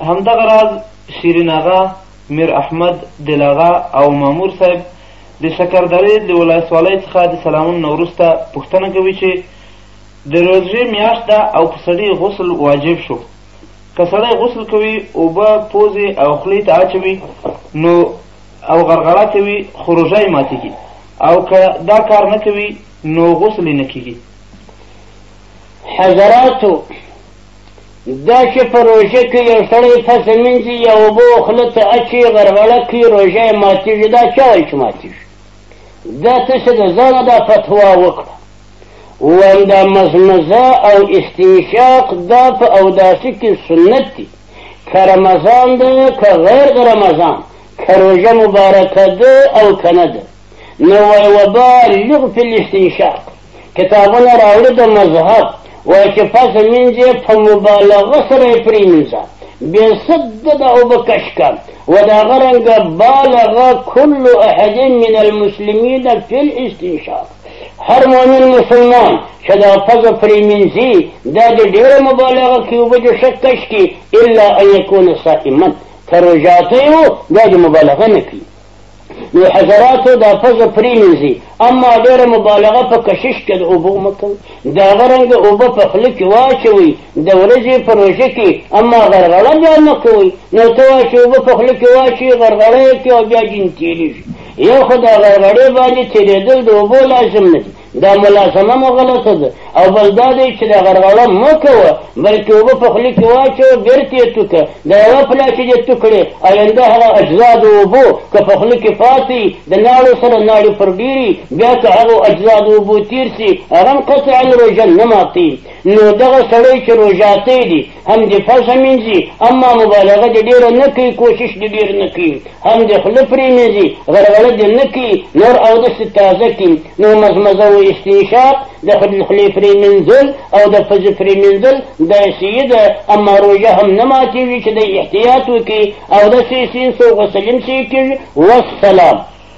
همدغه راز شیرین اغا، میر احمد، دل اغا او مامور صاحب د شکردرې له ولسوالۍ څخه د سلامونو نه وروسته پوښتنه کوي چې د روژې میاشت ده او په سړي غسل واجب شو که سړی غسل کوي اوبه پوزې او خولې ته اچوي نو او غرغړه کوي خو روژه یې ماتېږي او که دا کار نه کوي نو غسل یې نه کېږي حضراتو دا چې په روژه کې یو سړی پسه مینځي یا اوبه خوله ته اچي غرغړه کوي روژه یې ماتېږي دا چا وایي چې ماتېږي دا ته چې د ځانه دا فتوا وکړه وایم دا مزمزه او استنشاق دا په اوداسي کې سنت دي که رمضان ده که غیر د رمضان که روژه مبارکه ده او که نه ده نوی وبالغ فی الاستنشاق کتابونه راوړه د مذهب وایي چې پس مینځ یې په مبالغه سره یې پرېمینځه بې سدده او بکشکه و د هغه رنګه بالغه کل احد من المسلمین فی الاستنشاق هر مؤمن مسلمان چې دا پزه پرې مینځي دا د ډېره مبالغه کې اوبه د شک کش کي الا ان یکون صائما که روژاتی و دا د مبالغه نه کوي نو حضراتو دا پزه پرېمنځي اما ډېره مبالغه په کشش کې د اوبو مه کوئ د هغه رنګه اوبه په خوله کې واچوئ د ورځې په روژه کې اما غرغړه بیا مه کوئ نو ته وایه چې اوبه په خوله کې واچوي غرغړه یې کوي او بیا جین تېرېږي یو خو دا غرغړې باندې تېرېدل د اوبو لازم نه دي دا ملازمه مو غلطه ده او بل دا دی چې دا غرغړه مه کوه بلکې اوبه په خولې کې واچوه بېرته یې توکه د یوه پلا کې دې تو کړې آینده هغه اجزا د اوبو که په خولې کې پاتې د ناړو سره ناړې پر ډېري بیا که هغو اجزا د اوبو تېر سي هغه هم قطعا روژه نه ماتوي نو دغه سړی چې روژاتی دی هم دې پزه مینځي اما مبالغه دې ډېره نه کوي کوشش دې ډېر نه کوي هم دې خوله پرې مینځي غرغړه دې نه کوي نور اودس دې تازه کړي نو مزمزه و استنشاق د خولې پرې مینځل او د پزې پرې مینځل دا صحیح ده اما روژه هم نه ماتېږي چې د احتیاط وکړي اودس یې سین سو غسل یې کېږي والسلام